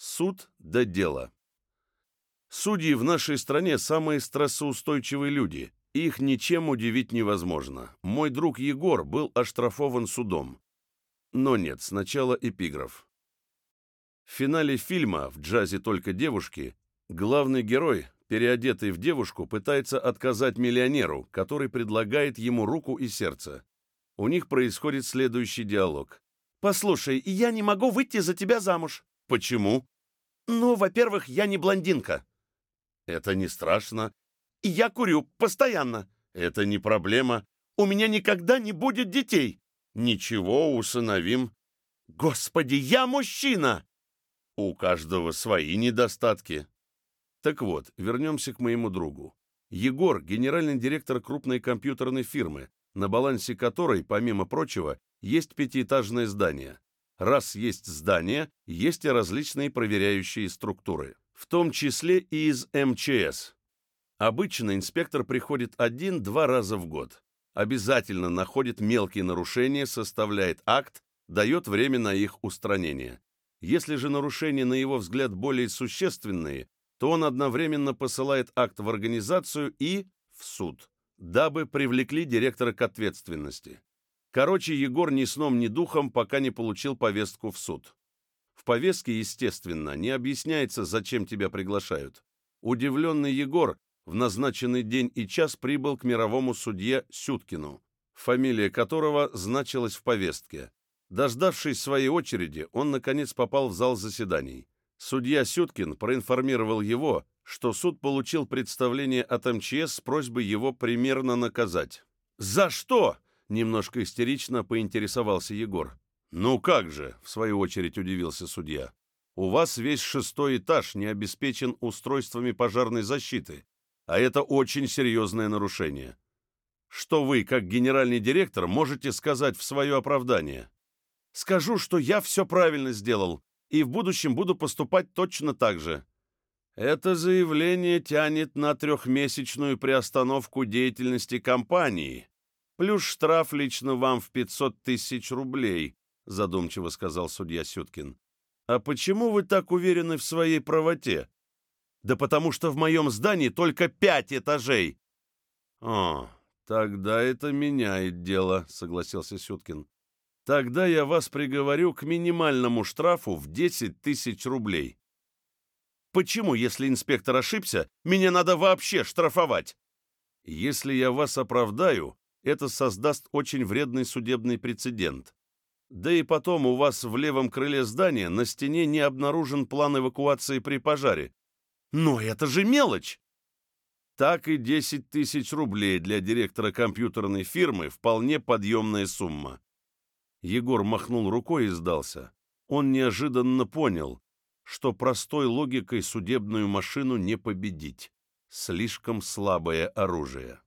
Суд да дело. Судьи в нашей стране самые стрессоустойчивые люди. Их ничем удивить невозможно. Мой друг Егор был оштрафован судом. Но нет, сначала эпиграф. В финале фильма «В джазе только девушки» главный герой, переодетый в девушку, пытается отказать миллионеру, который предлагает ему руку и сердце. У них происходит следующий диалог. «Послушай, я не могу выйти за тебя замуж». «Почему?» «Ну, во-первых, я не блондинка». «Это не страшно». «И я курю постоянно». «Это не проблема». «У меня никогда не будет детей». «Ничего, усыновим». «Господи, я мужчина!» У каждого свои недостатки. Так вот, вернемся к моему другу. Егор – генеральный директор крупной компьютерной фирмы, на балансе которой, помимо прочего, есть пятиэтажное здание. Раз есть здание, есть и различные проверяющие структуры, в том числе и из МЧС. Обычно инспектор приходит один-два раза в год. Обязательно находит мелкие нарушения, составляет акт, дает время на их устранение. Если же нарушения, на его взгляд, более существенные, то он одновременно посылает акт в организацию и в суд, дабы привлекли директора к ответственности. Короче, Егор ни сном, ни духом, пока не получил повестку в суд. В повестке, естественно, не объясняется, зачем тебя приглашают. Удивленный Егор в назначенный день и час прибыл к мировому судье Сюткину, фамилия которого значилась в повестке. Дождавшись своей очереди, он, наконец, попал в зал заседаний. Судья Сюткин проинформировал его, что суд получил представление от МЧС с просьбой его примерно наказать. «За что?» — немножко истерично поинтересовался Егор. «Ну как же?» — в свою очередь удивился судья. «У вас весь шестой этаж не обеспечен устройствами пожарной защиты, а это очень серьезное нарушение. Что вы, как генеральный директор, можете сказать в свое оправдание?» Скажу, что я все правильно сделал, и в будущем буду поступать точно так же. Это заявление тянет на трехмесячную приостановку деятельности компании, плюс штраф лично вам в 500 тысяч рублей, задумчиво сказал судья Сюткин. А почему вы так уверены в своей правоте? Да потому что в моем здании только пять этажей. О, тогда это меняет дело, согласился Сюткин. Тогда я вас приговорю к минимальному штрафу в 10 тысяч рублей. Почему, если инспектор ошибся, меня надо вообще штрафовать? Если я вас оправдаю, это создаст очень вредный судебный прецедент. Да и потом у вас в левом крыле здания на стене не обнаружен план эвакуации при пожаре. Но это же мелочь! Так и 10 тысяч рублей для директора компьютерной фирмы вполне подъемная сумма. Егор махнул рукой и сдался. Он неожиданно понял, что простой логикой судебную машину не победить. Слишком слабое оружие.